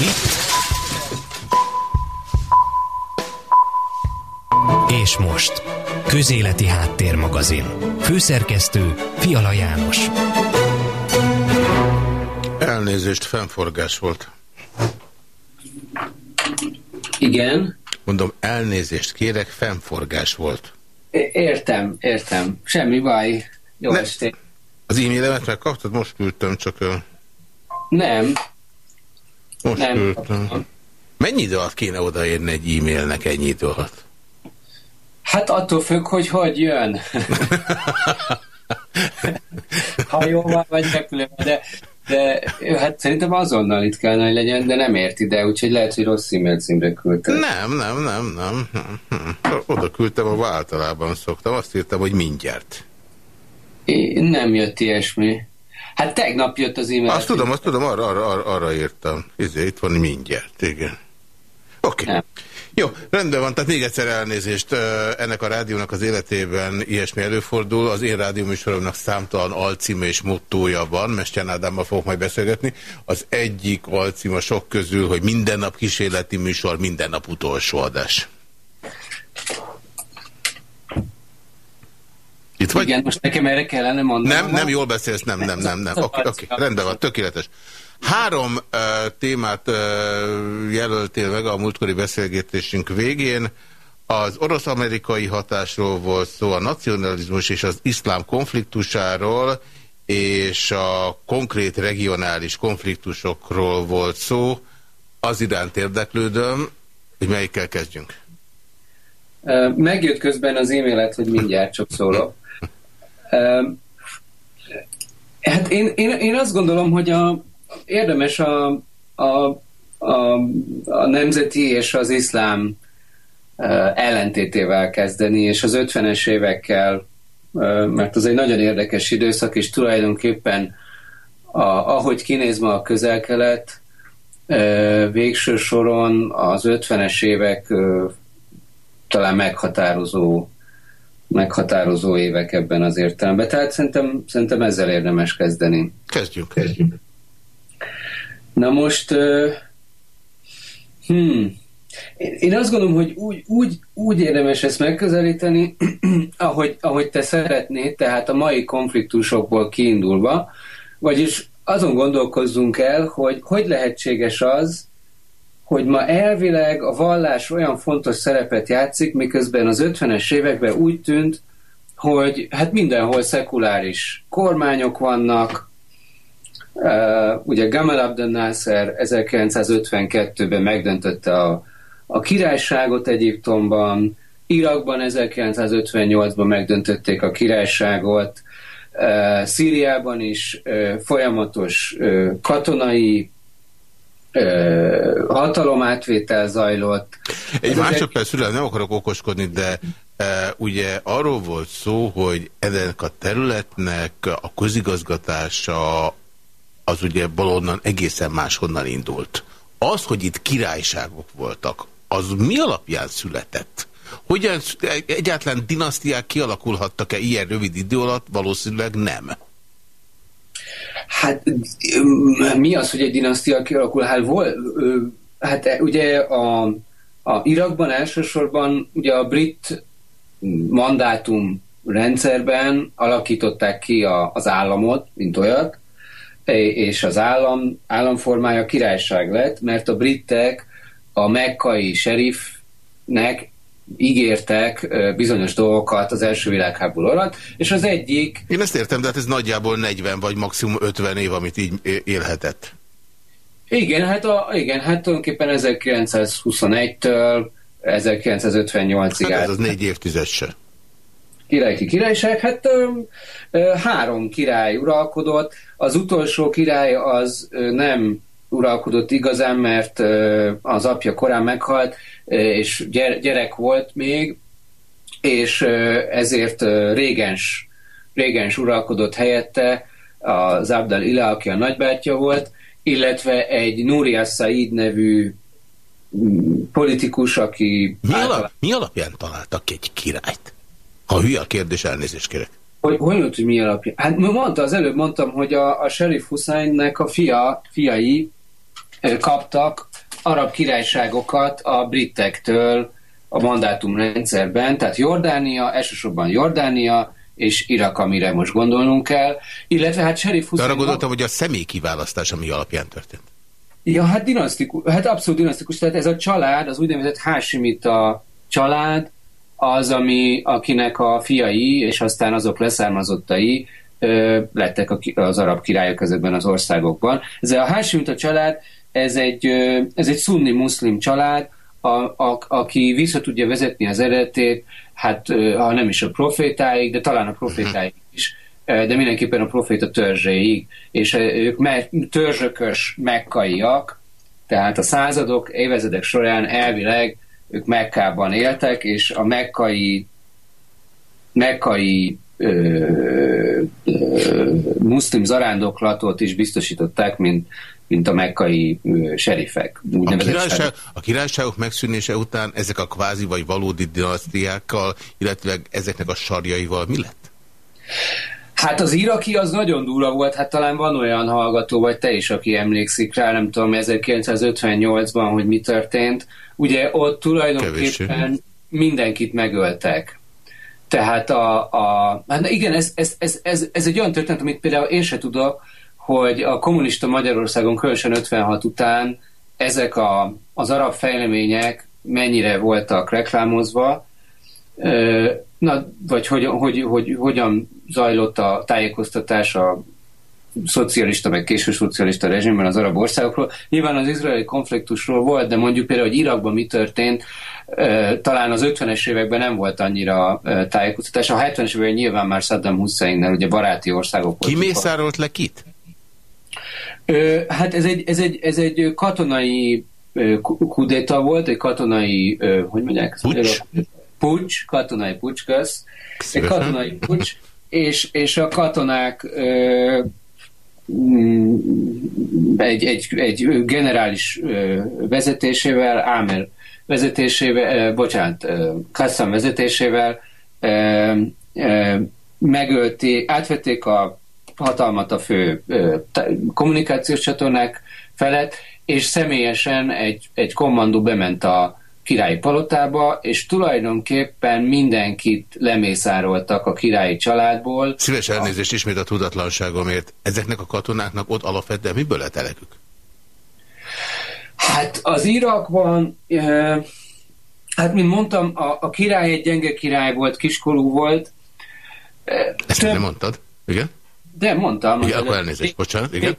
Itt. És most. Közéleti Háttérmagazin. Főszerkesztő Fiala János. Elnézést, fennforgás volt. Igen. Mondom, elnézést kérek, fennforgás volt. Értem, értem. Semmi baj. Jó ne. estét. Az e-mailemet megkaptad? Most küldtem, csak... Nem. Most nem. küldtem. Mennyi idő alatt kéne odaérni egy e-mailnek ennyi idő alatt? Hát attól függ, hogy hogy jön. Hajóval vagy repülővel, de, de hát szerintem azonnal itt kellene, hogy legyen, de nem ért ide, úgyhogy lehet, hogy rossz e-mail címre küldtem. Nem, nem, nem, nem. Oda küldtem, ahol általában szoktam. Azt írtam, hogy mindjárt. É, nem jött ilyesmi. Hát tegnap jött az e-mail. Azt tudom, azt tudom, arra, arra, arra írtam. Izé, itt van mindjárt, igen. Oké. Okay. Jó, rendben van, tehát még egyszer elnézést. Ennek a rádiónak az életében ilyesmi előfordul. Az én rádióműsoromnak számtalan alcíme és mottója van, Mestján Ádámmal fogok majd beszélgetni. Az egyik alcima sok közül, hogy minden nap kísérleti műsor, minden nap utolsó adás. Itt vagy? Igen, most nekem erre kellene mondani. Nem, nem, jól beszélsz, nem, nem, nem, nem. Oké, okay, okay, rendben van, tökéletes. Három uh, témát uh, jelöltél meg a múltkori beszélgetésünk végén. Az orosz-amerikai hatásról volt szó, a nacionalizmus és az iszlám konfliktusáról, és a konkrét regionális konfliktusokról volt szó. Az iránt érdeklődöm, hogy melyikkel kezdjünk. Megjött közben az e-mailet, hogy mindjárt csak szólok. Hát én, én, én azt gondolom, hogy a, érdemes a, a, a, a nemzeti és az iszlám ellentétével kezdeni, és az 50-es évekkel, mert az egy nagyon érdekes időszak, és tulajdonképpen a, ahogy kinéz ma a közel-kelet, végső soron az 50-es évek talán meghatározó meghatározó évek ebben az értelemben. Tehát szerintem, szerintem ezzel érdemes kezdeni. Kezdjük. Kezdjük. Na most, uh, hmm, én azt gondolom, hogy úgy, úgy, úgy érdemes ezt megközelíteni, ahogy, ahogy te szeretnéd, tehát a mai konfliktusokból kiindulva, vagyis azon gondolkozzunk el, hogy hogy lehetséges az, hogy ma elvileg a vallás olyan fontos szerepet játszik, miközben az 50-es években úgy tűnt, hogy hát mindenhol szekuláris kormányok vannak, ugye Gamal Abdel Nasser 1952-ben megdöntötte a, a királyságot Egyiptomban, Irakban 1958-ban megdöntötték a királyságot, uh, Szíriában is folyamatos katonai hatalomátvétel zajlott. Egy másodperc szület, nem akarok okoskodni, de e, ugye arról volt szó, hogy ennek a területnek a közigazgatása az ugye valonnan egészen máshonnan indult. Az, hogy itt királyságok voltak, az mi alapján született? Hogyan egyáltalán dinasztiák kialakulhattak-e ilyen rövid idő alatt? Valószínűleg nem. Hát mi az, hogy egy dinasztia kialakul? Hát, vol, hát e, ugye a, a Irakban elsősorban ugye a brit mandátum rendszerben alakították ki a, az államot, mint olyat, és az állam, államformája királyság lett, mert a britek a mekkai serifnek ígértek bizonyos dolgokat az első világháború alatt, és az egyik... Én ezt értem, de hát ez nagyjából 40 vagy maximum 50 év, amit így élhetett. Igen, hát, a, igen, hát tulajdonképpen 1921-től 1958-ig hát ez az négy évtized se. Királyi királyság, hát ö, ö, három király uralkodott, az utolsó király az ö, nem uralkodott igazán, mert ö, az apja korán meghalt, és gyerek volt még, és ezért régens, régens uralkodott helyette az Abdal Ila, aki a nagybátyja volt, illetve egy Núria Said nevű mm, politikus, aki... Mi, általán... alap, mi alapján találtak egy királyt? Ha hülye a kérdés, elnézést kérek. Hogy, hogy hogy mi alapján? Hát mondta, az előbb mondtam, hogy a, a Sheriff Husseinnek a fia, fiai kaptak arab királyságokat a britektől a mandátumrendszerben, tehát Jordánia, elsősorban Jordánia, és Irak, amire most gondolnunk kell, illetve hát Sheriff Hussein... arra gondoltam, hogy a személy kiválasztás, ami alapján történt. Ja, hát dinasztikus, hát abszolút dinasztikus, tehát ez a család, az úgynevezett Hásimita család, az, ami, akinek a fiai, és aztán azok leszármazottai ö, lettek az arab királyok ezekben az országokban. Ez a Hásimita család, ez egy, ez egy szunni muszlim család, a, a, aki vissza tudja vezetni az eredetét, hát ha nem is a profétáig, de talán a profétáig is, de mindenképpen a proféta törzséig, és ők me- törzsökös mekkaiak, tehát a századok, évezredek során elvileg ők Mekkában éltek, és a mekkai, mekkai ö, muszlim zarándoklatot is biztosították, mint, mint a mekkai serifek. A, királyság, a királyságok megszűnése után ezek a kvázi vagy valódi dinasztiákkal, illetve ezeknek a sarjaival mi lett? Hát az iraki az nagyon durva volt, hát talán van olyan hallgató, vagy te is, aki emlékszik rá, nem tudom, 1958-ban, hogy mi történt. Ugye ott tulajdonképpen Kevésé. mindenkit megöltek. Tehát a, a hát igen, ez, ez, ez, ez, ez egy olyan történet, amit például én se tudok, hogy a kommunista Magyarországon különösen 56 után ezek a, az arab fejlemények mennyire voltak reklámozva, na, vagy hogy, hogy, hogy, hogyan zajlott a tájékoztatás a szocialista, meg késő szocialista rezsimben az arab országokról. Nyilván az izraeli konfliktusról volt, de mondjuk például, hogy Irakban mi történt, talán az 50-es években nem volt annyira tájékoztatás. A 70-es években nyilván már Saddam Husseinnel, ugye baráti országok Ki mészárolt le kit? Hát ez egy, ez egy, ez egy katonai kudéta volt, egy katonai, hogy mondják? Pucs? Pucs, katonai pucs, kösz. Egy katonai pucs, és, és a katonák egy, egy, egy generális vezetésével, Ámer vezetésével, bocsánat, Kassam vezetésével megölték, átvették a hatalmat a fő kommunikációs csatornák felett, és személyesen egy, egy kommandó bement a királyi palotába, és tulajdonképpen mindenkit lemészároltak a királyi családból. Szíves elnézést ismét a tudatlanságomért. Ezeknek a katonáknak ott alapvetően miből lett elekük? Hát az Irakban, hát mint mondtam, a, a király egy gyenge király volt, kiskorú volt. Ezt Több... nem mondtad? Igen? De mondtam. Igen, akkor elnézést, bocsánat. Igen.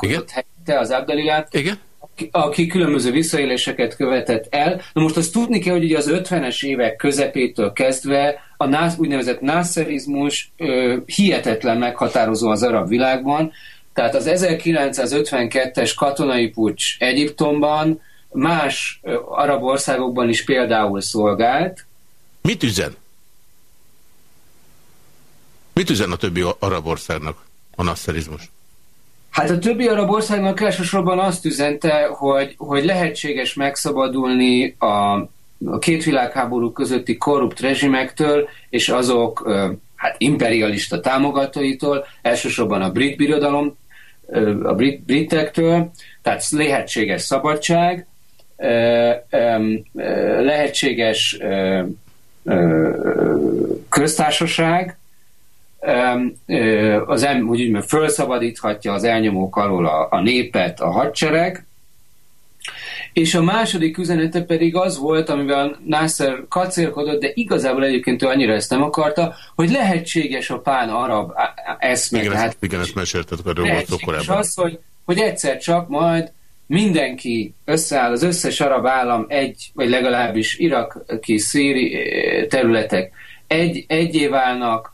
Igen. Helyette az Abdelilát. Igen. Aki, különböző visszaéléseket követett el. Na most azt tudni kell, hogy ugye az 50-es évek közepétől kezdve a nász, úgynevezett nászerizmus ö, hihetetlen meghatározó az arab világban. Tehát az 1952-es katonai pucs Egyiptomban más arab országokban is például szolgált. Mit üzen? Mit üzen a többi arab országnak a nasszerizmus? Hát a többi arab országnak elsősorban azt üzente, hogy, hogy lehetséges megszabadulni a, a két világháború közötti korrupt rezsimektől, és azok hát imperialista támogatóitól, elsősorban a brit birodalom, a brit, britektől, tehát lehetséges szabadság, lehetséges köztársaság, az em, hogy úgy felszabadíthatja az elnyomók alól a, a népet a hadsereg, és a második üzenete pedig az volt, amivel Nasser kacérkodott, de igazából egyébként ő annyira ezt nem akarta, hogy lehetséges a pán-arab eszme. Igen, tehát, igen ezt mesélted, arról volt korábban. az, hogy, hogy egyszer csak majd mindenki összeáll, az összes arab állam egy, vagy legalábbis iraki, szíri területek egy, egyé válnak,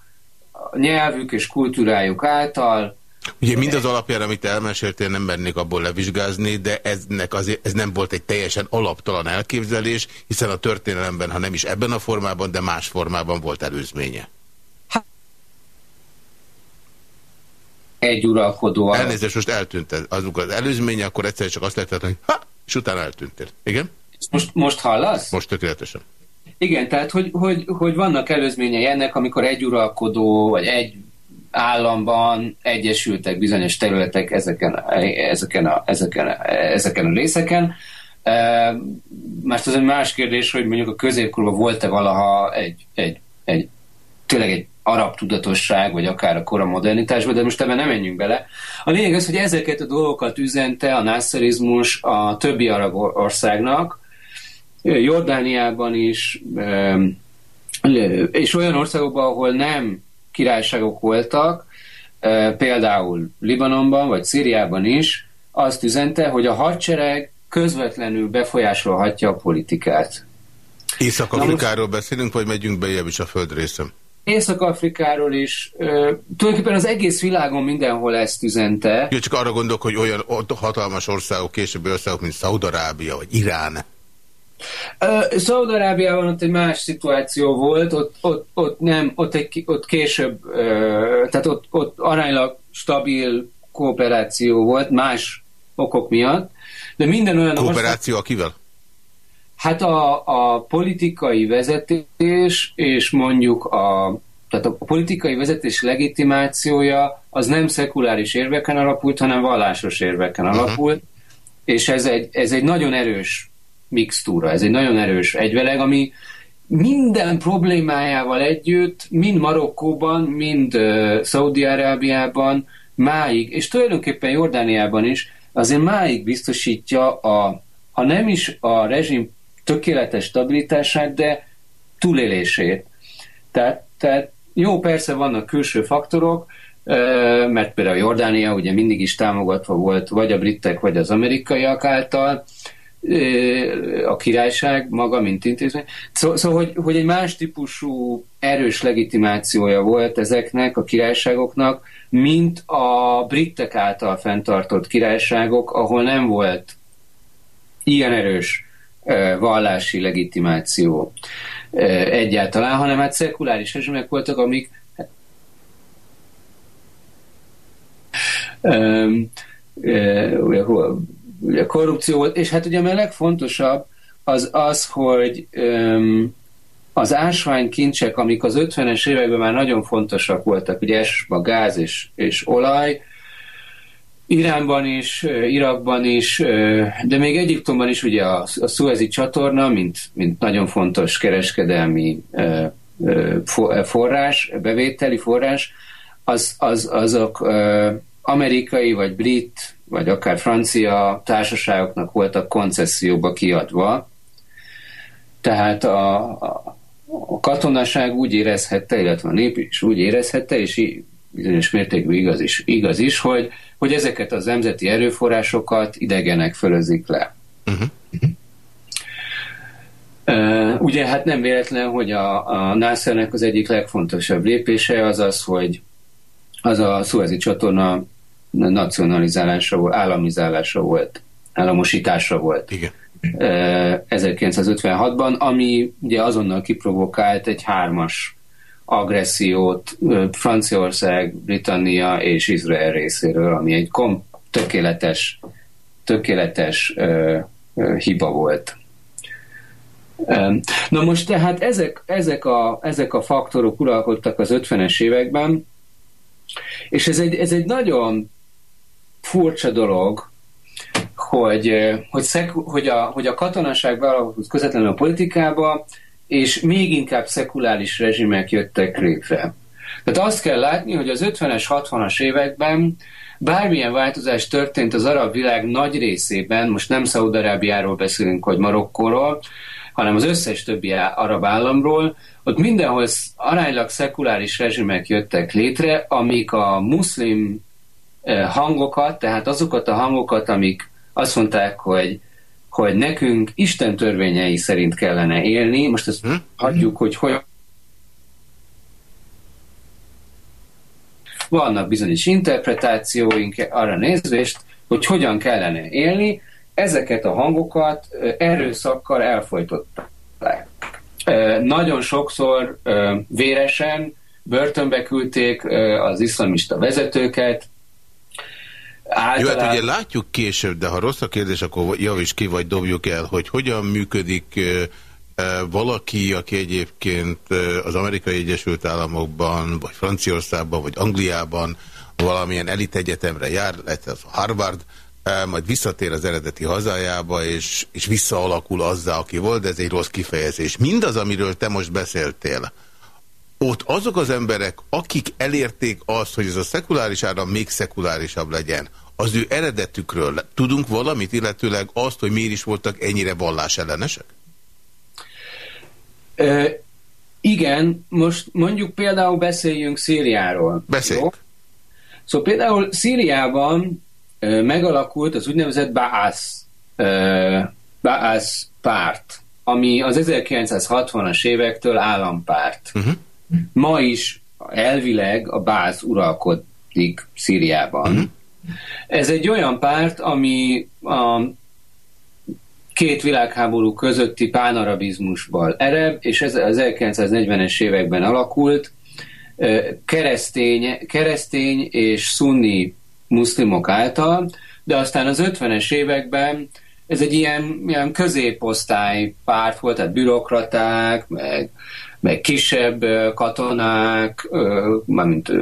nyelvük és kultúrájuk által. Ugye mindaz alapján, amit elmeséltél, nem mennék abból levizsgázni, de eznek azért, ez nem volt egy teljesen alaptalan elképzelés, hiszen a történelemben, ha nem is ebben a formában, de más formában volt előzménye. Egy uralkodó. Elnézést, most eltűnt azok az előzménye, akkor egyszer csak azt lehetett, hogy ha, és utána eltűntél. Igen? Most, most hallasz? Most tökéletesen. Igen, tehát hogy, hogy, hogy vannak előzményei ennek, amikor egy uralkodó, vagy egy államban egyesültek bizonyos területek ezeken, ezeken, a, ezeken, a, ezeken a részeken. Más az egy más kérdés, hogy mondjuk a középkorban volt-e valaha egy, egy, egy tényleg egy arab tudatosság, vagy akár a kora modernitásban, de most ebben nem menjünk bele. A lényeg az, hogy ezeket a dolgokat üzente a nászerizmus a többi arab országnak, Jordániában is, és olyan országokban, ahol nem királyságok voltak, például Libanonban vagy Szíriában is, azt üzente, hogy a hadsereg közvetlenül befolyásolhatja a politikát. Észak-Afrikáról beszélünk, vagy megyünk bejebb is a földrészem? Észak-Afrikáról is, tulajdonképpen az egész világon mindenhol ezt üzente. Jó, csak arra gondolok, hogy olyan hatalmas országok, későbbi országok, mint Szaudarábia vagy Irán. Uh, Szaudarábiában ott egy más szituáció volt, ott, ott, ott nem, ott, egy, ott később, uh, tehát ott, ott aránylag stabil kooperáció volt, más okok miatt, de minden olyan Kooperáció ország... akivel? Hát a, a politikai vezetés és mondjuk a, tehát a politikai vezetés legitimációja az nem szekuláris érveken alapult, hanem vallásos érveken uh-huh. alapult, és ez egy, ez egy nagyon erős mixtúra, ez egy nagyon erős egyveleg, ami minden problémájával együtt, mind Marokkóban, mind uh, Szaudi-Arábiában máig, és tulajdonképpen Jordániában is, azért máig biztosítja a, ha nem is a rezsim tökéletes stabilitását, de túlélését. Tehát, tehát jó, persze vannak külső faktorok, mert például Jordánia ugye mindig is támogatva volt vagy a britek, vagy az amerikaiak által, a királyság maga, mint intézmény. Szóval, szó, hogy, hogy egy más típusú erős legitimációja volt ezeknek a királyságoknak, mint a britek által fenntartott királyságok, ahol nem volt ilyen erős vallási legitimáció egyáltalán, hanem hát szekuláris rezsimek voltak, amik ugye korrupció és hát ugye a legfontosabb az az, hogy az ásványkincsek, amik az 50-es években már nagyon fontosak voltak, ugye a gáz és, és olaj, Iránban is, Irakban is, de még Egyiptomban is ugye a, a Suezi csatorna, mint, mint nagyon fontos kereskedelmi forrás, bevételi forrás, az, az, azok amerikai vagy brit, vagy akár francia társaságoknak voltak koncesszióba kiadva. Tehát a, a, a katonaság úgy érezhette, illetve a nép is úgy érezhette, és bizonyos mértékű igaz is, igaz is hogy, hogy ezeket az nemzeti erőforrásokat idegenek fölözik le. Uh-huh. Uh, ugye hát nem véletlen, hogy a, a NASA-nek az egyik legfontosabb lépése az az, hogy az a szuezi csatorna nacionalizálása, államizálása volt, államosítása volt. Igen. 1956-ban, ami ugye azonnal kiprovokált egy hármas agressziót Franciaország, Britannia és Izrael részéről, ami egy kom tökéletes, tökéletes ö, ö, hiba volt. Na most tehát ezek, ezek, a, ezek a faktorok uralkodtak az 50-es években, és ez egy, ez egy nagyon furcsa dolog, hogy, hogy, szek, hogy, a, hogy a katonaság bealakult közvetlenül a politikába, és még inkább szekuláris rezsimek jöttek létre. Tehát azt kell látni, hogy az 50-es, 60-as években bármilyen változás történt az arab világ nagy részében, most nem Szaudarábiáról beszélünk, vagy Marokkóról, hanem az összes többi arab államról, ott mindenhol aránylag szekuláris rezsimek jöttek létre, amik a muszlim hangokat, tehát azokat a hangokat, amik azt mondták, hogy hogy nekünk Isten törvényei szerint kellene élni, most ezt hm? hagyjuk, hogy hogy vannak bizonyos interpretációink arra nézvést, hogy hogyan kellene élni, ezeket a hangokat erőszakkal elfolytották. Nagyon sokszor véresen börtönbe küldték az iszlamista vezetőket, Általán... Jó, hát ugye látjuk később, de ha rossz a kérdés, akkor javíts ki, vagy dobjuk el, hogy hogyan működik valaki, aki egyébként az Amerikai Egyesült Államokban, vagy Franciaországban, vagy Angliában valamilyen elit egyetemre jár, lehet az Harvard, majd visszatér az eredeti hazájába, és, és visszaalakul azzá, aki volt, de ez egy rossz kifejezés. Mindaz, amiről te most beszéltél, ott azok az emberek, akik elérték azt, hogy ez a szekuláris áram még szekulárisabb legyen, az ő eredetükről tudunk valamit, illetőleg azt, hogy miért is voltak ennyire vallásellenesek? Ö, igen, most mondjuk például beszéljünk Szíriáról. Beszéljünk. Szóval például Szíriában ö, megalakult az úgynevezett Baász, Baász párt, ami az 1960-as évektől állampárt. Uh -huh. Ma is elvileg a Bász uralkodik Szíriában. Mhm. Ez egy olyan párt, ami a két világháború közötti pánarabizmusból ered, és ez az 1940-es években alakult, keresztény, keresztény és szunni muszlimok által, de aztán az 50-es években ez egy ilyen, ilyen középosztály párt volt, tehát bürokraták, meg, meg kisebb katonák, mint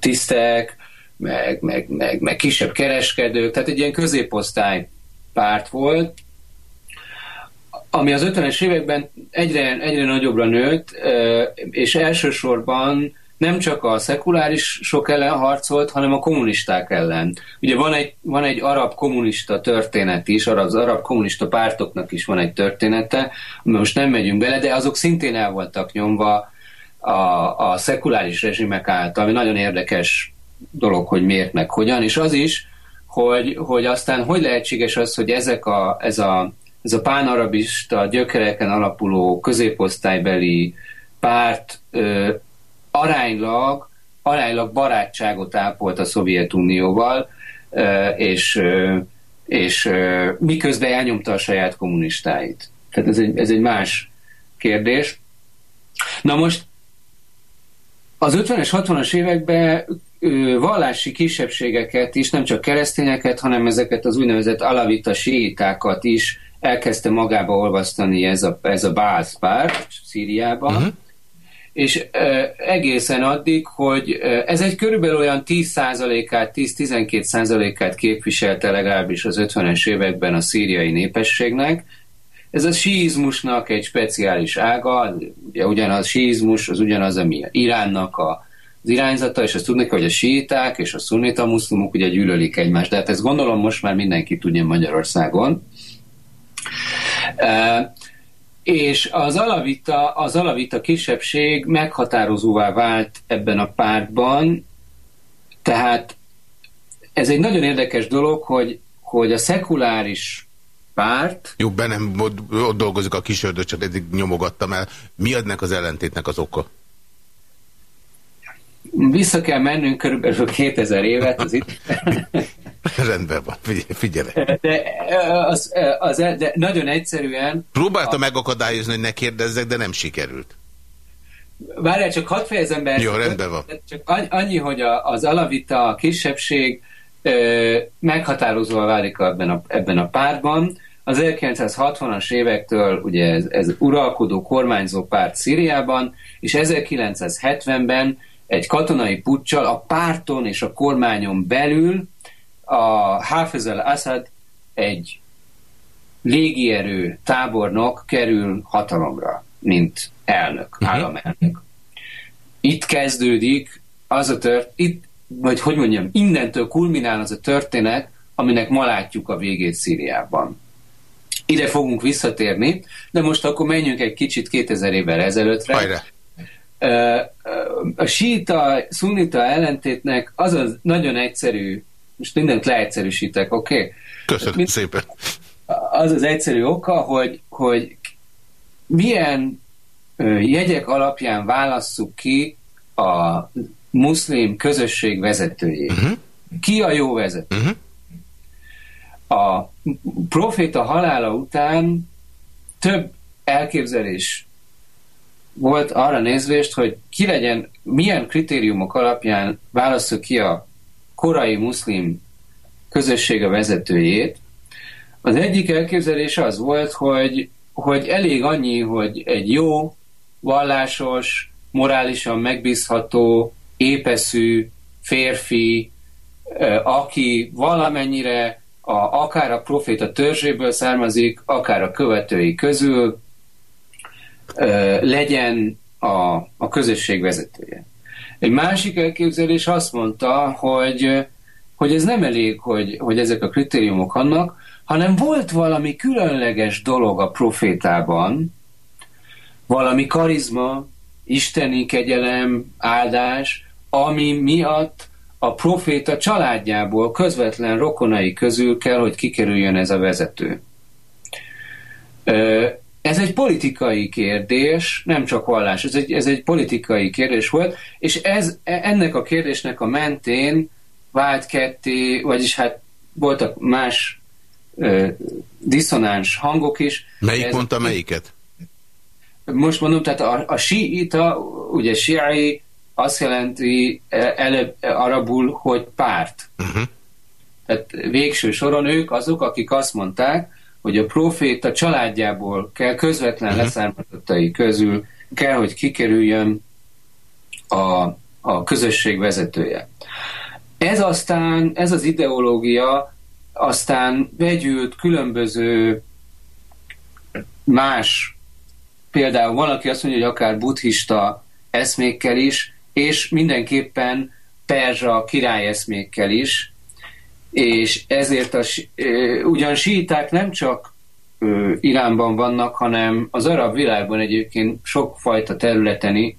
tisztek, meg, meg, meg, meg kisebb kereskedők, tehát egy ilyen középosztály párt volt, ami az 50-es években egyre, egyre nagyobbra nőtt, és elsősorban nem csak a szekuláris sok ellen harcolt, hanem a kommunisták ellen. Ugye van egy, van egy arab kommunista történet is, az arab kommunista pártoknak is van egy története, most nem megyünk bele, de azok szintén el voltak nyomva a, a szekuláris rezsimek által, ami nagyon érdekes dolog, hogy miért meg hogyan, és az is, hogy, hogy aztán hogy lehetséges az, hogy ezek a, ez a ez a pánarabista gyökereken alapuló középosztálybeli párt ö, aránylag, aránylag barátságot ápolt a Szovjetunióval, és, és miközben elnyomta a saját kommunistáit. Tehát ez egy, ez egy más kérdés. Na most az 50-es, 60-as években vallási kisebbségeket is, nem csak keresztényeket, hanem ezeket az úgynevezett alavita síitákat is elkezdte magába olvasztani ez a, ez a Bász párt Szíriában, uh-huh. És egészen addig, hogy ez egy körülbelül olyan 10%-át, 10-12%-át képviselte legalábbis az 50-es években a szíriai népességnek. Ez a síizmusnak egy speciális ága, ugye ugyanaz síizmus, az ugyanaz, ami Iránnak a az irányzata, és azt tudni, hogy a síták és a szunita muszlimok ugye gyűlölik egymást, de hát ezt gondolom most már mindenki tudja Magyarországon. És az alavita, az alavita kisebbség meghatározóvá vált ebben a pártban, tehát ez egy nagyon érdekes dolog, hogy, hogy a szekuláris párt... Jó, bennem ott dolgozik a kisördő, csak eddig nyomogattam el. Mi adnak az ellentétnek az oka? Vissza kell mennünk körülbelül 2000 évet az itt. Rendben van, figyelj. De, az, az, de nagyon egyszerűen... Próbálta a... megakadályozni, hogy ne kérdezzek, de nem sikerült. Várjál, csak hadd fejezem be. Jó, rendben van. Csak annyi, hogy az alavita, a kisebbség meghatározóan válik ebben a, ebben a pártban. Az 1960-as évektől ugye ez, ez uralkodó kormányzó párt Szíriában, és 1970-ben egy katonai puccsal a párton és a kormányon belül a Hafez al-Assad egy légierő tábornok kerül hatalomra, mint elnök, uh-huh. államelnök. Itt kezdődik az a tört, itt, vagy hogy mondjam, innentől kulminál az a történet, aminek ma látjuk a végét Szíriában. Ide fogunk visszatérni, de most akkor menjünk egy kicsit 2000 évvel ezelőttre. Hajrá. A síta, szunita ellentétnek az az nagyon egyszerű most mindent leegyszerűsítek, oké? Okay? Köszönöm Mind, szépen. Az az egyszerű oka, hogy, hogy milyen jegyek alapján válasszuk ki a muszlim közösség vezetőjét. Uh-huh. Ki a jó vezető? Uh-huh. A proféta halála után több elképzelés volt arra nézvést, hogy ki legyen, milyen kritériumok alapján válasszuk ki a korai muszlim közössége vezetőjét. Az egyik elképzelés az volt, hogy hogy elég annyi, hogy egy jó, vallásos, morálisan megbízható, épeszű férfi, aki valamennyire a, akár a proféta törzséből származik, akár a követői közül legyen a, a közösség vezetője. Egy másik elképzelés azt mondta, hogy, hogy ez nem elég, hogy, hogy ezek a kritériumok annak, hanem volt valami különleges dolog a profétában, valami karizma, isteni kegyelem, áldás, ami miatt a proféta családjából, közvetlen rokonai közül kell, hogy kikerüljön ez a vezető. Ez egy politikai kérdés, nem csak vallás, ez egy, ez egy politikai kérdés volt, és ez, ennek a kérdésnek a mentén vált ketté, vagyis hát voltak más ö, diszonáns hangok is. Melyik ez, mondta melyiket? Most mondom, tehát a, a síita, ugye siai, azt jelenti előbb arabul, hogy párt. Uh-huh. Tehát végső soron ők azok, akik azt mondták, hogy a proféta családjából kell közvetlen uh-huh. leszármazottai közül kell, hogy kikerüljön a, a közösség vezetője. Ez aztán, ez az ideológia aztán vegyült különböző más, például valaki azt mondja, hogy akár buddhista eszmékkel is, és mindenképpen perzsa királyeszmékkel is, és ezért a, ugyan síták nem csak Iránban vannak, hanem az arab világban egyébként sokfajta területen,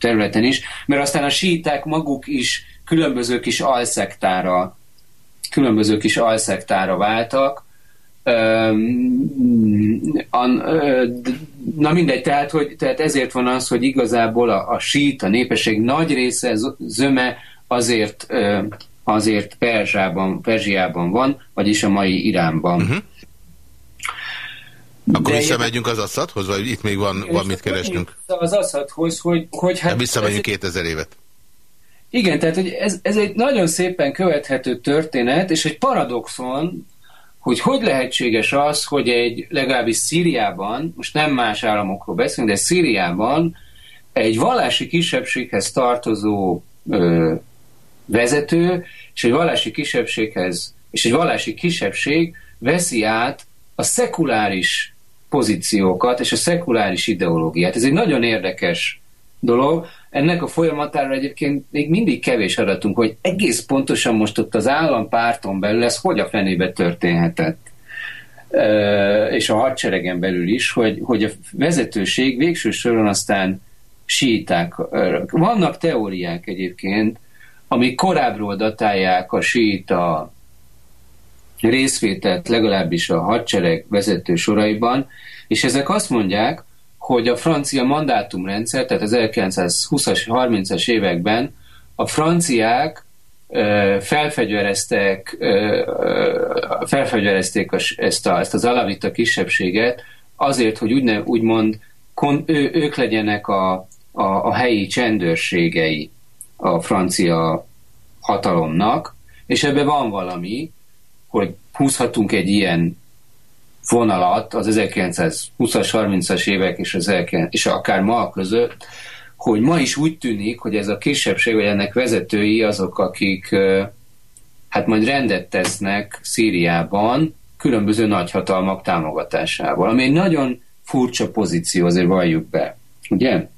területen is, mert aztán a síták maguk is különböző kis alszektára, különböző kis alszektára váltak, Na mindegy, tehát, hogy, tehát ezért van az, hogy igazából a, a sít, a népesség nagy része, zöme azért, azért Perzsában, Perzsiában van, vagyis a mai Iránban. Uh-huh. Akkor De visszamegyünk az asszadhoz, vagy itt még van, van mit keresnünk? Az asszadhoz, hogy, hogy hát... De visszamegyünk 2000 évet. Igen, tehát hogy ez, ez egy nagyon szépen követhető történet, és egy paradoxon, hogy hogy lehetséges az, hogy egy legalábbis Szíriában, most nem más államokról beszélünk, de Szíriában egy vallási kisebbséghez tartozó ö, vezető, és egy vallási kisebbséghez, és egy vallási kisebbség veszi át a szekuláris pozíciókat és a szekuláris ideológiát. Ez egy nagyon érdekes dolog. Ennek a folyamatára egyébként még mindig kevés adatunk, hogy egész pontosan most ott az állampárton belül ez hogy a fenébe történhetett. És a hadseregen belül is, hogy, hogy a vezetőség végső soron aztán síták. Vannak teóriák egyébként, amik korábbról datálják a síta részvételt legalábbis a hadsereg vezető soraiban, és ezek azt mondják, hogy a francia mandátumrendszer, tehát az 1920-as, 30-as években a franciák felfegyvereztek, felfegyverezték ezt, a, ezt az alavita kisebbséget azért, hogy úgy úgymond kon, ő, ők legyenek a, a, a helyi csendőrségei a francia hatalomnak, és ebben van valami, hogy húzhatunk egy ilyen vonalat az 1920-as, 30-as évek és, az és akár ma között, hogy ma is úgy tűnik, hogy ez a kisebbség, vagy ennek vezetői azok, akik hát majd rendet tesznek Szíriában különböző nagyhatalmak támogatásával, ami egy nagyon furcsa pozíció, azért valljuk be. Ugye?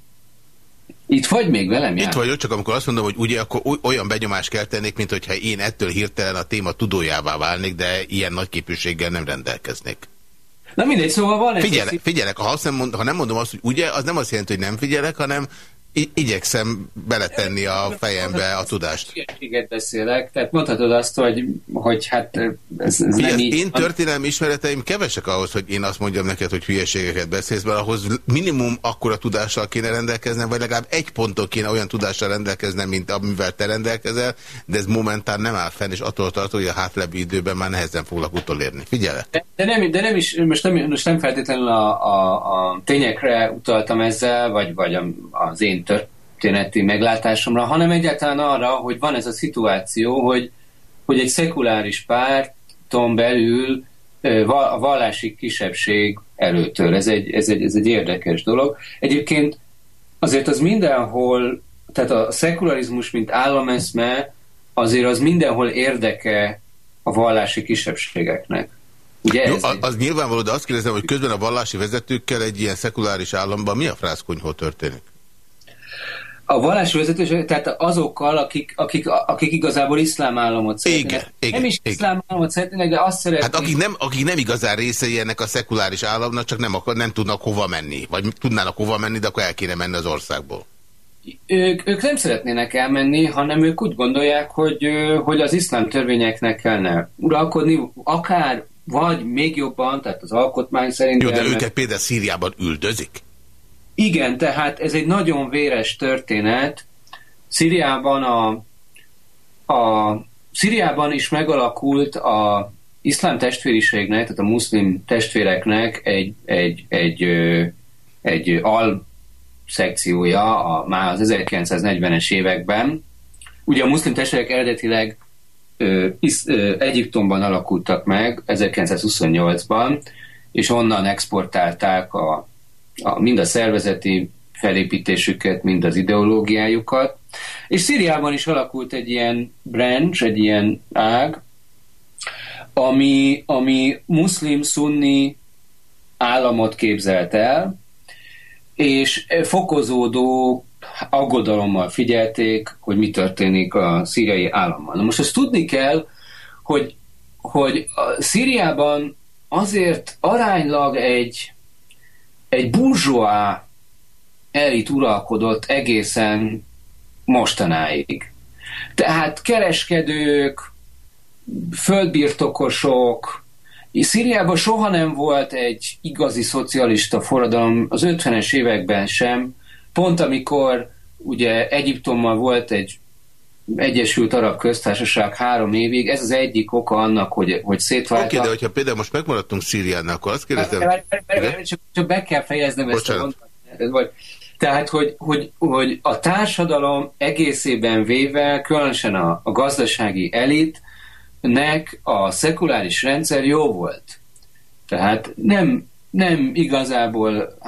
Itt vagy még velem? Jár? Itt vagyok, csak amikor azt mondom, hogy ugye akkor olyan benyomást kell tennék, mint hogyha én ettől hirtelen a téma tudójává válnék, de ilyen nagy képűséggel nem rendelkeznék. Na mindegy, szóval van Figyelek, figyelek ha, azt nem mond, ha nem mondom azt, hogy ugye, az nem azt jelenti, hogy nem figyelek, hanem igyekszem beletenni a fejembe a tudást. Igen, beszélek, tehát mondhatod azt, hogy, hogy hát ez, ez nem így. Én történelmi ismereteim kevesek ahhoz, hogy én azt mondjam neked, hogy hülyeségeket beszélsz, mert ahhoz minimum akkora tudással kéne rendelkeznem, vagy legalább egy ponton kéne olyan tudással rendelkeznem, mint amivel te rendelkezel, de ez momentán nem áll fenn, és attól tartó, hogy a hátlebbi időben már nehezen foglak utolérni. Figyelek! De, de, nem, de nem is, most nem, most nem feltétlenül a, a, a tényekre utaltam ezzel, vagy, vagy az én történeti meglátásomra, hanem egyáltalán arra, hogy van ez a szituáció, hogy, hogy egy szekuláris párton belül a vallási kisebbség előttől. Ez egy, ez, egy, ez egy érdekes dolog. Egyébként azért az mindenhol, tehát a szekularizmus, mint állameszme, azért az mindenhol érdeke a vallási kisebbségeknek. Ugye Jó, az, az nyilvánvaló, de azt kérdezem, hogy közben a vallási vezetőkkel egy ilyen szekuláris államban mi a frászkonyhó történik? A vallási vezetőség, tehát azokkal, akik, akik, akik igazából iszlám államot szeretnének. Igen, igen, nem is igen. iszlám államot szeretnének, de azt szeretnék. Hát akik nem, akik nem igazán részei ennek a szekuláris államnak, csak nem, akar, nem tudnak hova menni. Vagy tudnának hova menni, de akkor el kéne menni az országból. Ők, ők nem szeretnének elmenni, hanem ők úgy gondolják, hogy, hogy az iszlám törvényeknek kellene uralkodni, akár vagy még jobban, tehát az alkotmány szerint... Jó, de elmen... őket például Szíriában üldözik? Igen, tehát ez egy nagyon véres történet. Szíriában a, a Szíriában is megalakult a iszlám testvériségnek, tehát a muszlim testvéreknek egy, egy, egy, egy, egy al szekciója a, már az 1940-es években. Ugye a muszlim testvérek eredetileg ö, isz, ö, Egyiptomban alakultak meg 1928-ban, és onnan exportálták a, a, mind a szervezeti felépítésüket, mind az ideológiájukat. És Szíriában is alakult egy ilyen branch, egy ilyen ág, ami, ami muszlim-szunni államot képzelt el, és fokozódó aggodalommal figyelték, hogy mi történik a szíriai állammal. Na most azt tudni kell, hogy, hogy a Szíriában azért aránylag egy, egy burzsóá elit uralkodott egészen mostanáig. Tehát kereskedők, földbirtokosok, Szíriában soha nem volt egy igazi szocialista forradalom, az 50-es években sem, pont amikor ugye Egyiptommal volt egy Egyesült Arab Köztársaság három évig, ez az egyik oka annak, hogy, hogy szétváltak. Oké, okay, de hogyha például most megmaradtunk Szíriánál, akkor azt kérdezem... Csak, csak be kell fejeznem ezt a mondatot. Tehát, hogy, hogy, hogy a társadalom egészében véve, különösen a, a gazdasági elit, nek a szekuláris rendszer jó volt. Tehát nem, nem igazából,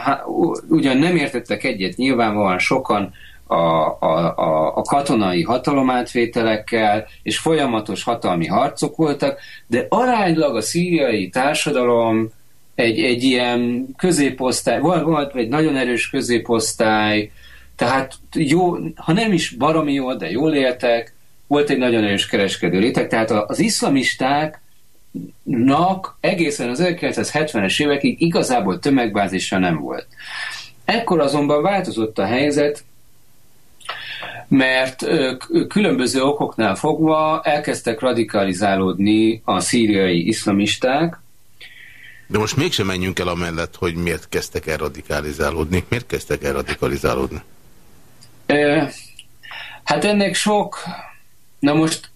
ugyan nem értettek egyet nyilvánvalóan sokan a, a, a, a katonai hatalomátvételekkel, és folyamatos hatalmi harcok voltak, de aránylag a szíriai társadalom egy, egy ilyen középosztály, volt, egy nagyon erős középosztály, tehát jó, ha nem is baromi jó, de jól éltek, volt egy nagyon erős kereskedő réteg, tehát az iszlamistáknak egészen az 1970-es évekig igazából tömegbázisa nem volt. Ekkor azonban változott a helyzet, mert különböző okoknál fogva elkezdtek radikalizálódni a szíriai iszlamisták. De most mégsem menjünk el amellett, hogy miért kezdtek el radikalizálódni. Miért kezdtek el radikalizálódni? Hát ennek sok Na most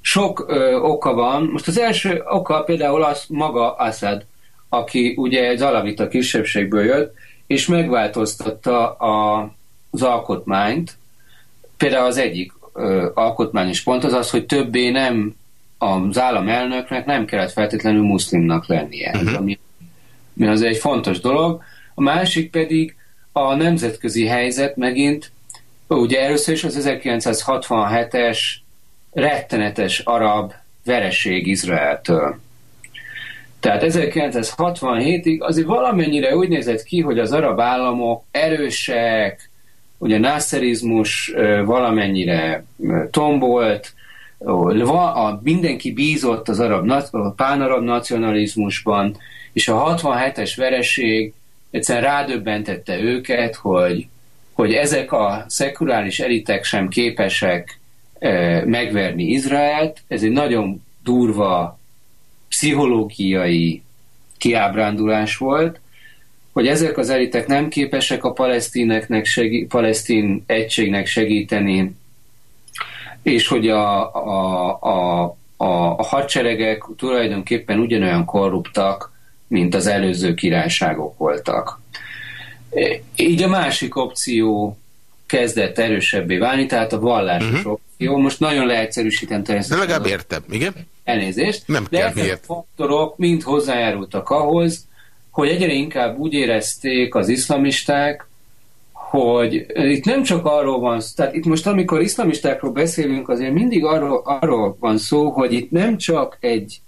sok ö, oka van. Most az első oka például az maga Assad, aki ugye egy alavita kisebbségből jött, és megváltoztatta a, az alkotmányt. Például az egyik ö, alkotmányos pont az az, hogy többé nem az államelnöknek nem kellett feltétlenül muszlimnak lennie, uh-huh. ami, ami az egy fontos dolog. A másik pedig a nemzetközi helyzet megint Ugye először is az 1967-es rettenetes arab vereség Izraeltől. Tehát 1967-ig azért valamennyire úgy nézett ki, hogy az arab államok erősek, ugye nászerizmus valamennyire tombolt, a, mindenki bízott az arab, a pánarab nacionalizmusban, és a 67-es vereség egyszerűen rádöbbentette őket, hogy hogy ezek a szekuláris elitek sem képesek e, megverni Izraelt. Ez egy nagyon durva pszichológiai kiábrándulás volt, hogy ezek az elitek nem képesek a palesztineknek segí- palesztin egységnek segíteni, és hogy a, a, a, a, a hadseregek tulajdonképpen ugyanolyan korruptak, mint az előző királyságok voltak. Így a másik opció kezdett erősebbé válni, tehát a vallásos uh-huh. opció. Most nagyon leegyszerűsítem természetesen. De legalább értem, igen? Elnézést. Nem de kell, miért? a faktorok mind hozzájárultak ahhoz, hogy egyre inkább úgy érezték az iszlamisták, hogy itt nem csak arról van szó, tehát itt most amikor iszlamistákról beszélünk, azért mindig arról, arról van szó, hogy itt nem csak egy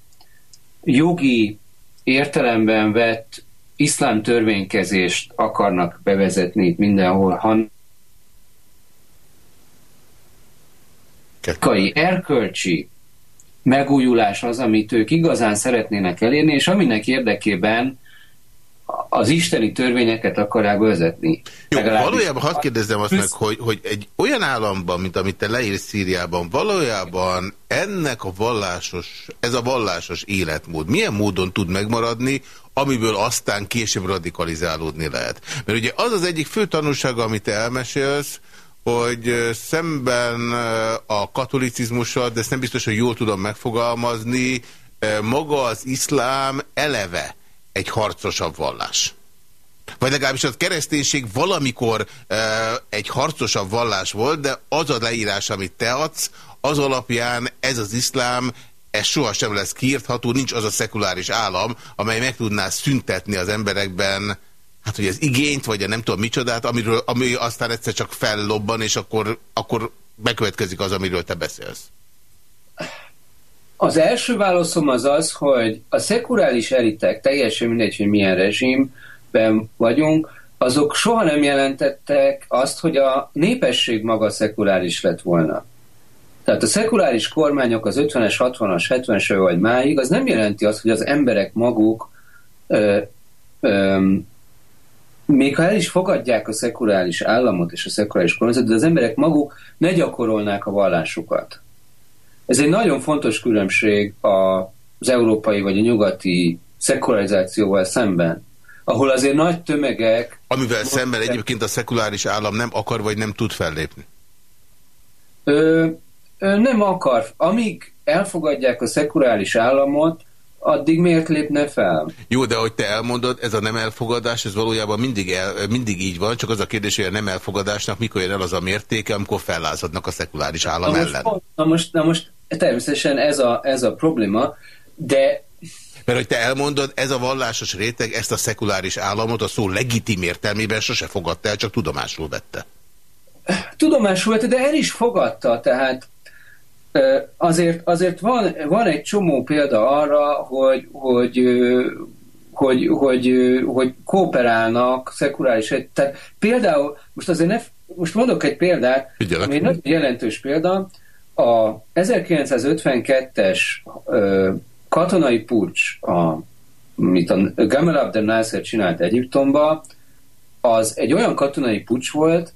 jogi értelemben vett iszlám törvénykezést akarnak bevezetni itt mindenhol, hanem kai erkölcsi megújulás az, amit ők igazán szeretnének elérni, és aminek érdekében az isteni törvényeket akarják vezetni. Jó, Legalábbis valójában hadd kérdezzem azt meg, hogy, hogy egy olyan államban, mint amit te leírsz Szíriában, valójában ennek a vallásos, ez a vallásos életmód milyen módon tud megmaradni, amiből aztán később radikalizálódni lehet. Mert ugye az az egyik fő tanulsága, amit te elmesélsz, hogy szemben a katolicizmussal, de ezt nem biztos, hogy jól tudom megfogalmazni, maga az iszlám eleve egy harcosabb vallás. Vagy legalábbis a kereszténység valamikor e, egy harcosabb vallás volt, de az a leírás, amit te adsz, az alapján ez az iszlám, ez sohasem lesz kiírtható, nincs az a szekuláris állam, amely meg tudná szüntetni az emberekben hát hogy az igényt, vagy a nem tudom micsodát, amiről, ami aztán egyszer csak fellobban, és akkor, akkor bekövetkezik az, amiről te beszélsz. Az első válaszom az az, hogy a szekuláris elitek, teljesen mindegy, hogy milyen rezsimben vagyunk, azok soha nem jelentettek azt, hogy a népesség maga szekuláris lett volna. Tehát a szekuláris kormányok az 50-es, 60-as, 70-es vagy máig, az nem jelenti azt, hogy az emberek maguk ö, ö, még ha el is fogadják a szekuláris államot és a szekuláris kormányzatot, de az emberek maguk ne gyakorolnák a vallásukat. Ez egy nagyon fontos különbség az európai vagy a nyugati szekularizációval szemben, ahol azért nagy tömegek... Amivel szemben egyébként a szekuláris állam nem akar vagy nem tud fellépni? Ö, ö, nem akar. Amíg elfogadják a szekuláris államot, addig miért lépne fel? Jó, de ahogy te elmondod, ez a nem elfogadás, ez valójában mindig, el, mindig így van, csak az a kérdés, hogy a nem elfogadásnak mikor jön el az a mértéke, amikor fellázadnak a szekuláris állam na ellen. Most, na, most, na most természetesen ez a, ez a probléma, de mert hogy te elmondod, ez a vallásos réteg ezt a szekuláris államot a szó legitim értelmében sose fogadta el, csak tudomásul vette. Tudomásul vette, de el is fogadta, tehát azért, azért van, van egy csomó példa arra, hogy, hogy, hogy, hogy, hogy kooperálnak szekuláris. Tehát például, most azért ne, most mondok egy példát, Figyelek. ami egy nagyon jelentős példa, a 1952-es katonai pucs, a, amit a Gamal Abdel Nasser csinált Egyiptomba, az egy olyan katonai pucs volt,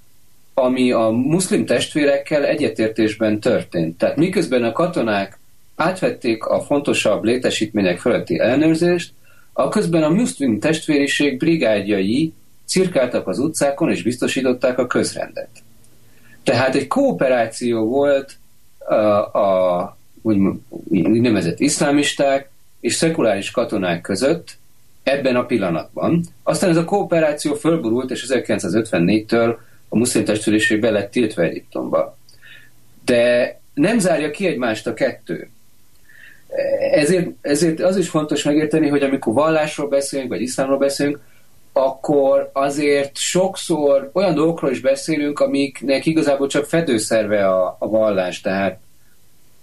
ami a muszlim testvérekkel egyetértésben történt. Tehát miközben a katonák átvették a fontosabb létesítmények feletti ellenőrzést, a közben a muszlim testvériség brigádjai cirkáltak az utcákon és biztosították a közrendet. Tehát egy kooperáció volt a, a úgynevezett iszlámisták és szekuláris katonák között ebben a pillanatban. Aztán ez a kooperáció fölborult, és 1954-től a muszlim testvériség be lett tiltva Egyiptomba. De nem zárja ki egymást a kettő. Ezért, ezért az is fontos megérteni, hogy amikor vallásról beszélünk, vagy iszlámról beszélünk, akkor azért sokszor olyan dolgokról is beszélünk, amiknek igazából csak fedőszerve a, a vallás, tehát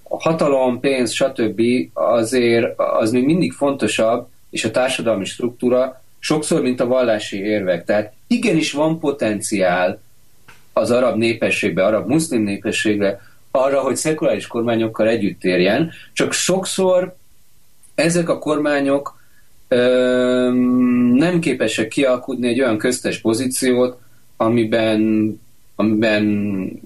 a hatalom, pénz, stb. azért az még mindig fontosabb, és a társadalmi struktúra sokszor, mint a vallási érvek. Tehát igenis van potenciál az arab népességbe, arab muszlim népességbe arra, hogy szekuláris kormányokkal együtt érjen, csak sokszor ezek a kormányok ö, nem képesek kialkudni egy olyan köztes pozíciót, amiben, amiben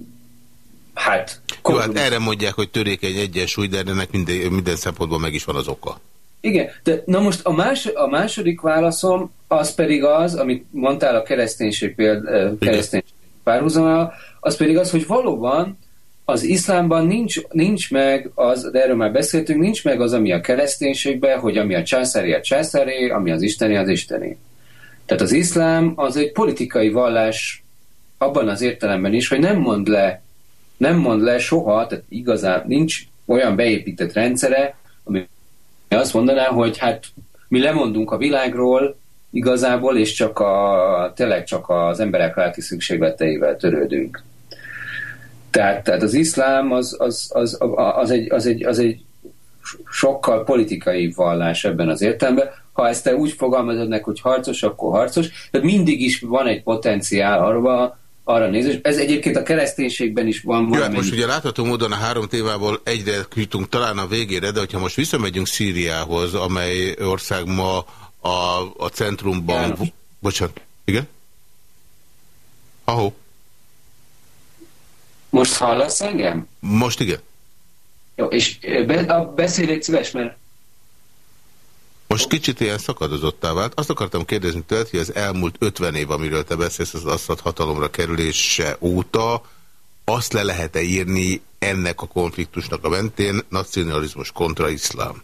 hát... Jó, hát erre mondják, hogy törékeny egyensúly, de ennek minden, minden szempontból meg is van az oka. Igen, de na most a, más, a második válaszom az pedig az, amit mondtál a kereszténység, péld, kereszténység párhuzamával, az pedig az, hogy valóban az iszlámban nincs, nincs meg az, de erről már beszéltünk, nincs meg az, ami a kereszténységben, hogy ami a császári a császári, ami az isteni az isteni. Tehát az iszlám az egy politikai vallás abban az értelemben is, hogy nem mond le, nem mond le soha, tehát igazán nincs olyan beépített rendszere, ami azt mondaná, hogy hát mi lemondunk a világról igazából, és csak a, tényleg csak az emberek lelki szükségleteivel törődünk. Tehát, tehát az iszlám az, az, az, az, egy, az, egy, az egy sokkal politikai vallás ebben az értelemben. Ha ezt te úgy fogalmazod meg, hogy harcos, akkor harcos. Tehát mindig is van egy potenciál arra, arra nézés. Ez egyébként a kereszténységben is van. Jó, hát most ugye látható módon a három témából egyre jutunk talán a végére, de hogyha most visszamegyünk Szíriához, amely ország ma a, a centrumban... János. Bocsánat, igen? Ahó. Most hallasz engem? Most igen. Jó, és be, a beszélj egy szíves, mert... Most kicsit ilyen szakadozottá vált. Azt akartam kérdezni tőled, hogy az elmúlt 50 év, amiről te beszélsz az Assad hatalomra kerülése óta, azt le lehet-e írni ennek a konfliktusnak a mentén, nacionalizmus kontra iszlám?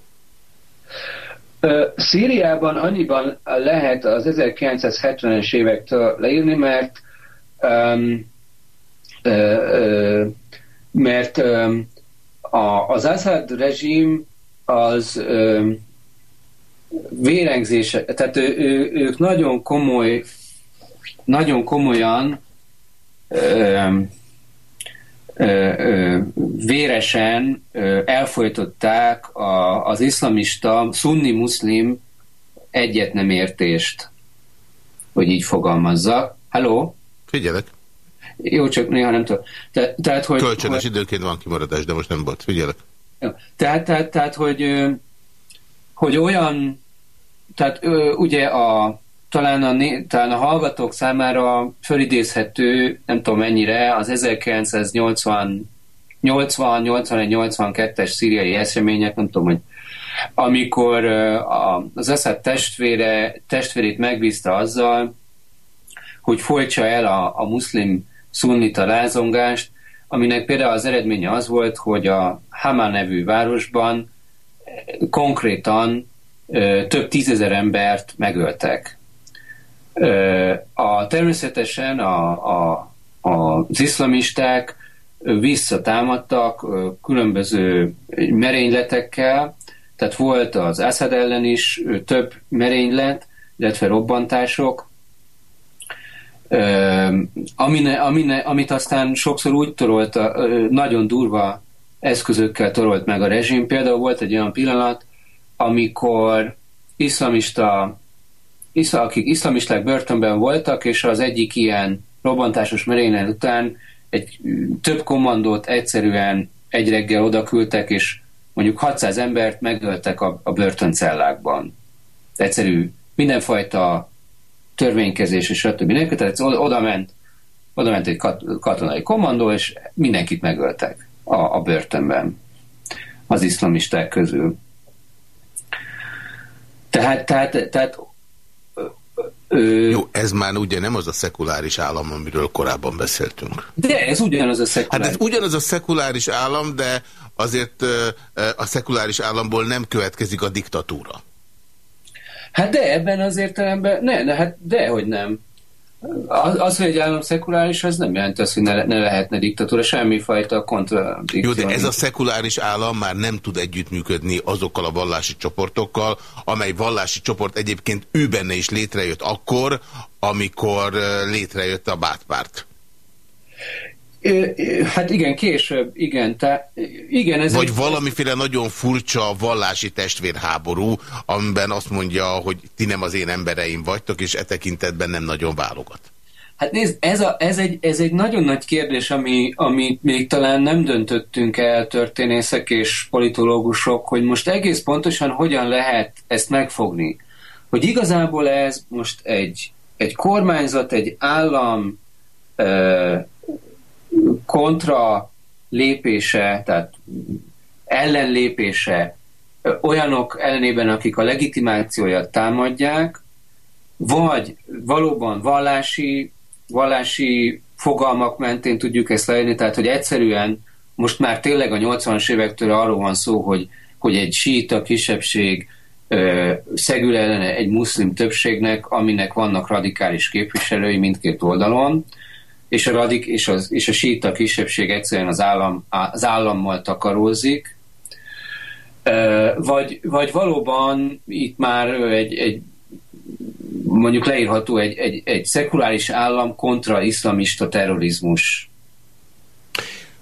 Szíriában annyiban lehet az 1970-es évektől leírni, mert um, mert a, az Assad rezsim az vérengzése, tehát ő, ő, ők nagyon komoly, nagyon komolyan ö, ö, ö, véresen elfolytották a, az iszlamista, szunni muszlim egyet nem értést, hogy így fogalmazzak. Hello? Figyelek. Jó, csak néha nem tudom. Te, tehát, hogy, Kölcsönös hogy, időként van kimaradás, de most nem volt. Figyelek. Tehát, tehát, tehát hogy, hogy olyan, tehát ugye a, talán a, talán a hallgatók számára fölidézhető, nem tudom mennyire, az 1980 80-81-82-es szíriai események, nem tudom, hogy amikor az Assad testvére, testvérét megbízta azzal, hogy folytsa el a, a muszlim szunnita lázongást, aminek például az eredménye az volt, hogy a Hama nevű városban konkrétan több tízezer embert megöltek. A, természetesen a, a, az iszlamisták visszatámadtak különböző merényletekkel, tehát volt az Assad ellen is több merénylet, illetve robbantások, amine, amine, amit aztán sokszor úgy torolta, nagyon durva eszközökkel torolt meg a rezsim. Például volt egy olyan pillanat, amikor iszlamista, iszla, akik iszlamisták börtönben voltak, és az egyik ilyen robbantásos merénylet után egy több kommandót egyszerűen egy reggel oda küldtek, és mondjuk 600 embert megöltek a, a börtöncellákban. Egyszerű, mindenfajta törvénykezés és stb. Tehát oda ment, oda ment egy katonai kommandó, és mindenkit megöltek a, a börtönben az iszlamisták közül. Tehát, tehát, tehát. Jó, ez már ugye nem az a szekuláris állam, amiről korábban beszéltünk. De ez ugyanaz a szekuláris. Hát ez ugyanaz a szekuláris állam, de azért a szekuláris államból nem következik a diktatúra. Hát de ebben az értelemben, ne, ne hát de, hogy nem. Az, az, hogy egy állam szekuláris, az nem jelenti azt, hogy ne, ne lehetne diktatúra, semmifajta kontradikció. Jó, de ez a szekuláris állam már nem tud együttműködni azokkal a vallási csoportokkal, amely vallási csoport egyébként ő benne is létrejött akkor, amikor létrejött a bátpárt. Hát igen, később, igen. Te, igen ez Vagy egy... valamiféle nagyon furcsa vallási testvérháború, amiben azt mondja, hogy ti nem az én embereim vagytok, és e tekintetben nem nagyon válogat. Hát nézd, ez, a, ez, egy, ez egy nagyon nagy kérdés, ami, amit még talán nem döntöttünk el történészek és politológusok, hogy most egész pontosan hogyan lehet ezt megfogni. Hogy igazából ez most egy, egy kormányzat, egy állam, kontra lépése, tehát ellenlépése olyanok ellenében, akik a legitimációját támadják, vagy valóban vallási, vallási fogalmak mentén tudjuk ezt leírni, tehát hogy egyszerűen most már tényleg a 80-as évektől arról van szó, hogy, hogy egy síta kisebbség ö, szegül ellene egy muszlim többségnek, aminek vannak radikális képviselői mindkét oldalon, és a radik és, az, és a síta kisebbség egyszerűen az, állam, az állammal takarózik, vagy, vagy valóban itt már egy, egy mondjuk leírható egy, egy, egy szekuláris állam kontra iszlamista terrorizmus.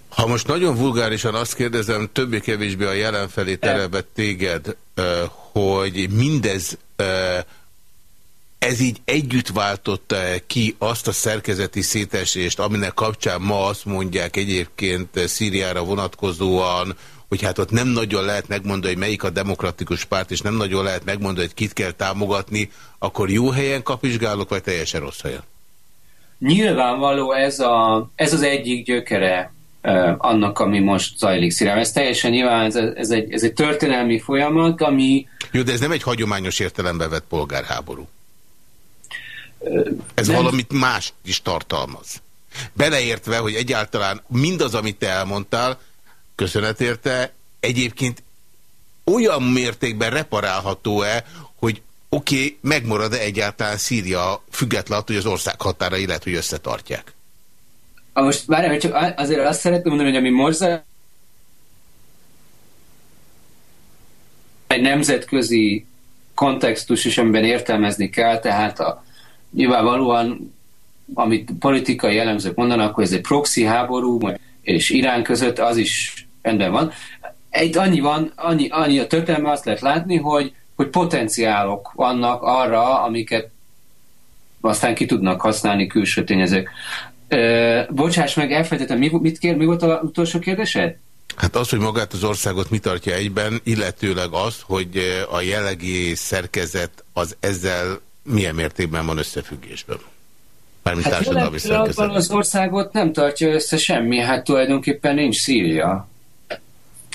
Ha most nagyon vulgárisan azt kérdezem, többé-kevésbé a jelen felé terelvet téged, hogy mindez ez így együtt váltotta ki azt a szerkezeti szétesést, aminek kapcsán ma azt mondják egyébként Szíriára vonatkozóan, hogy hát ott nem nagyon lehet megmondani, hogy melyik a demokratikus párt, és nem nagyon lehet megmondani, hogy kit kell támogatni, akkor jó helyen kapizsgálok, vagy teljesen rossz helyen? Nyilvánvaló ez, a, ez az egyik gyökere uh, annak, ami most zajlik Szíriában. Ez teljesen nyilván, ez, ez, egy, ez egy történelmi folyamat, ami... Jó, de ez nem egy hagyományos értelembe vett polgárháború. Ez nem. valamit más is tartalmaz. Beleértve, hogy egyáltalán mindaz, amit te elmondtál, köszönet érte, egyébként olyan mértékben reparálható-e, hogy oké, okay, megmarad-e egyáltalán Szíria független hogy az ország határai lehet, hogy összetartják? Most várjál, csak azért azt szeretném mondani, hogy ami Morza egy nemzetközi kontextus is, amiben értelmezni kell, tehát a, nyilvánvalóan, amit politikai jellemzők mondanak, hogy ez egy proxy háború, és Irán között az is rendben van. Egy annyi van, annyi, annyi a történelme azt lehet látni, hogy, hogy potenciálok vannak arra, amiket aztán ki tudnak használni külső tényezők. Ö, bocsáss meg, elfelejtettem, mi, mit kér, mi volt az utolsó kérdésed? Hát az, hogy magát az országot mi tartja egyben, illetőleg az, hogy a jellegi szerkezet az ezzel milyen mértékben van összefüggésben? Mármint hát társadalmi szerkezet. az országot nem tartja össze semmi, hát tulajdonképpen nincs Szíria.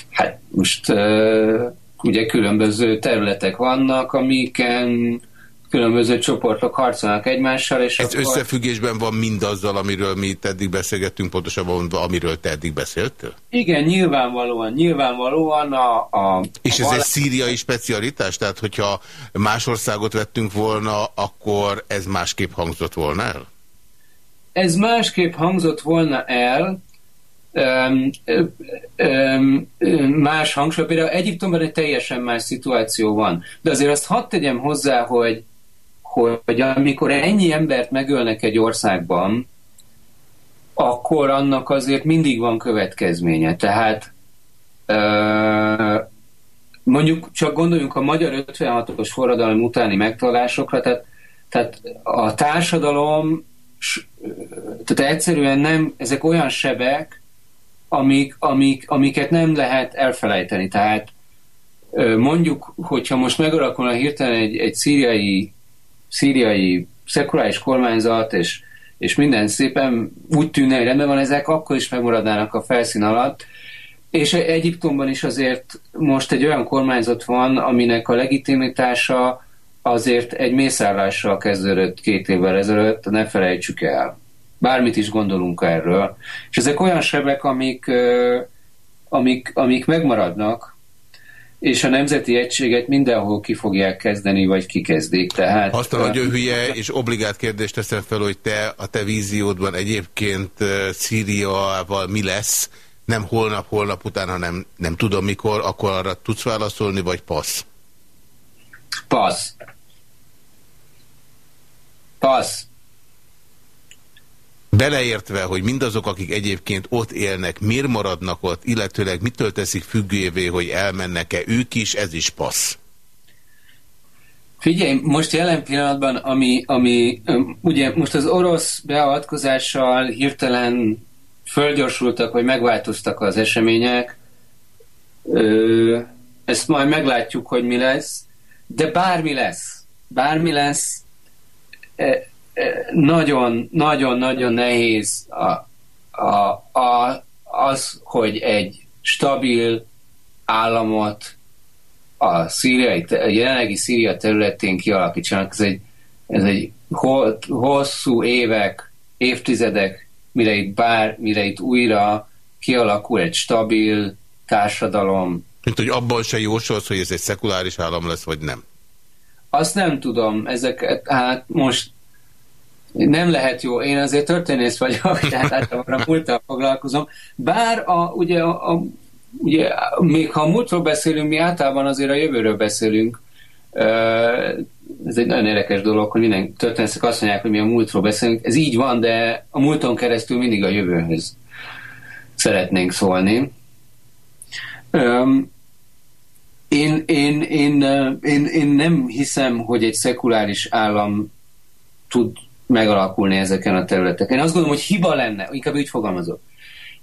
Hát most uh, ugye különböző területek vannak, amiken különböző csoportok harcolnak egymással. És Ez akkor... összefüggésben van mindazzal, amiről mi eddig beszélgettünk, pontosabban amiről te eddig beszéltél? Igen, nyilvánvalóan, nyilvánvalóan a... a és ez a egy szíriai specialitás? Tehát, hogyha más országot vettünk volna, akkor ez másképp hangzott volna el? Ez másképp hangzott volna el, más hangsúly. Például Egyiptomban egy teljesen más szituáció van. De azért azt hadd tegyem hozzá, hogy, hogy amikor ennyi embert megölnek egy országban, akkor annak azért mindig van következménye. Tehát mondjuk csak gondoljunk a magyar 56-os forradalom utáni megtalálásokra, tehát, tehát a társadalom tehát egyszerűen nem, ezek olyan sebek, amik, amik, amiket nem lehet elfelejteni. Tehát mondjuk, hogyha most megalakulna hirtelen egy, egy szíriai, szíriai szekuláris kormányzat, és, és minden szépen úgy tűnne, hogy rendben van, ezek akkor is megmaradnának a felszín alatt. És Egyiptomban is azért most egy olyan kormányzat van, aminek a legitimitása azért egy mészállással kezdődött két évvel ezelőtt, ne felejtsük el bármit is gondolunk erről. És ezek olyan sebek, amik, amik, amik megmaradnak, és a nemzeti egységet mindenhol ki fogják kezdeni, vagy kikezdik. Tehát, Azt a nagyon hülye és obligát kérdést teszem fel, hogy te a te víziódban egyébként Szíriával mi lesz, nem holnap, holnap után, hanem nem tudom mikor, akkor arra tudsz válaszolni, vagy passz? Passz. Passz. Beleértve, hogy mindazok, akik egyébként ott élnek, miért maradnak ott, illetőleg mitől teszik függővé, hogy elmennek-e ők is, ez is passz. Figyelj, most jelen pillanatban, ami, ami ugye most az orosz beavatkozással hirtelen fölgyorsultak, vagy megváltoztak az események, ezt majd meglátjuk, hogy mi lesz, de bármi lesz, bármi lesz, nagyon-nagyon-nagyon nehéz a, a, a, az, hogy egy stabil államot a, szíriai, a jelenlegi Szíria területén kialakítsanak. Ez egy, ez egy hosszú évek, évtizedek, mire itt bár, mire itt újra kialakul egy stabil társadalom. Mint hogy abban se jósolsz, hogy ez egy szekuláris állam lesz, vagy nem? Azt nem tudom. Ezeket, hát most nem lehet jó. Én azért történész vagyok, tehát általában a múlttal foglalkozom. Bár a, ugye, a, ugye, még ha a múltról beszélünk, mi általában azért a jövőről beszélünk. Ez egy nagyon érdekes dolog, hogy minden történészek azt mondják, hogy mi a múltról beszélünk. Ez így van, de a múlton keresztül mindig a jövőhöz szeretnénk szólni. Én, én, én, én, én nem hiszem, hogy egy szekuláris állam tud megalakulni ezeken a területeken. Én azt gondolom, hogy hiba lenne, inkább úgy fogalmazok,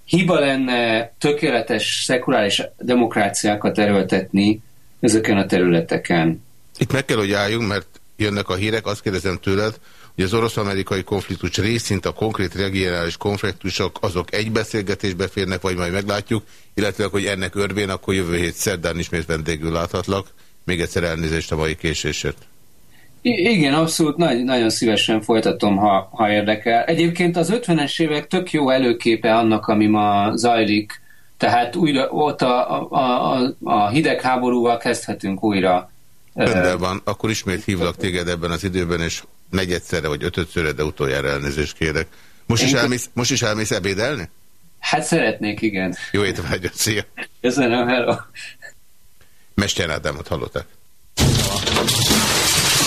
hiba lenne tökéletes szekuláris demokráciákat erőltetni ezeken a területeken. Itt meg kell, hogy álljunk, mert jönnek a hírek, azt kérdezem tőled, hogy az orosz-amerikai konfliktus részint a konkrét regionális konfliktusok azok egy beszélgetésbe férnek, vagy majd meglátjuk, illetve hogy ennek örvén akkor jövő hét szerdán ismét vendégül láthatlak. Még egyszer elnézést a mai késésért. Igen, abszolút nagy, nagyon szívesen folytatom, ha, ha érdekel. Egyébként az 50-es évek tök jó előképe annak, ami ma zajlik, tehát újra ott a, a, a, a hidegháborúval kezdhetünk újra. Rendben van, akkor ismét hívlak téged ebben az időben, és negyedszerre vagy ötödszörre, de utoljára elnézést kérek. Most is, elmész, most is elmész ebédelni? Hát szeretnék, igen. Jó étvágyat, szia! Köszönöm, hello! Mester Ádámot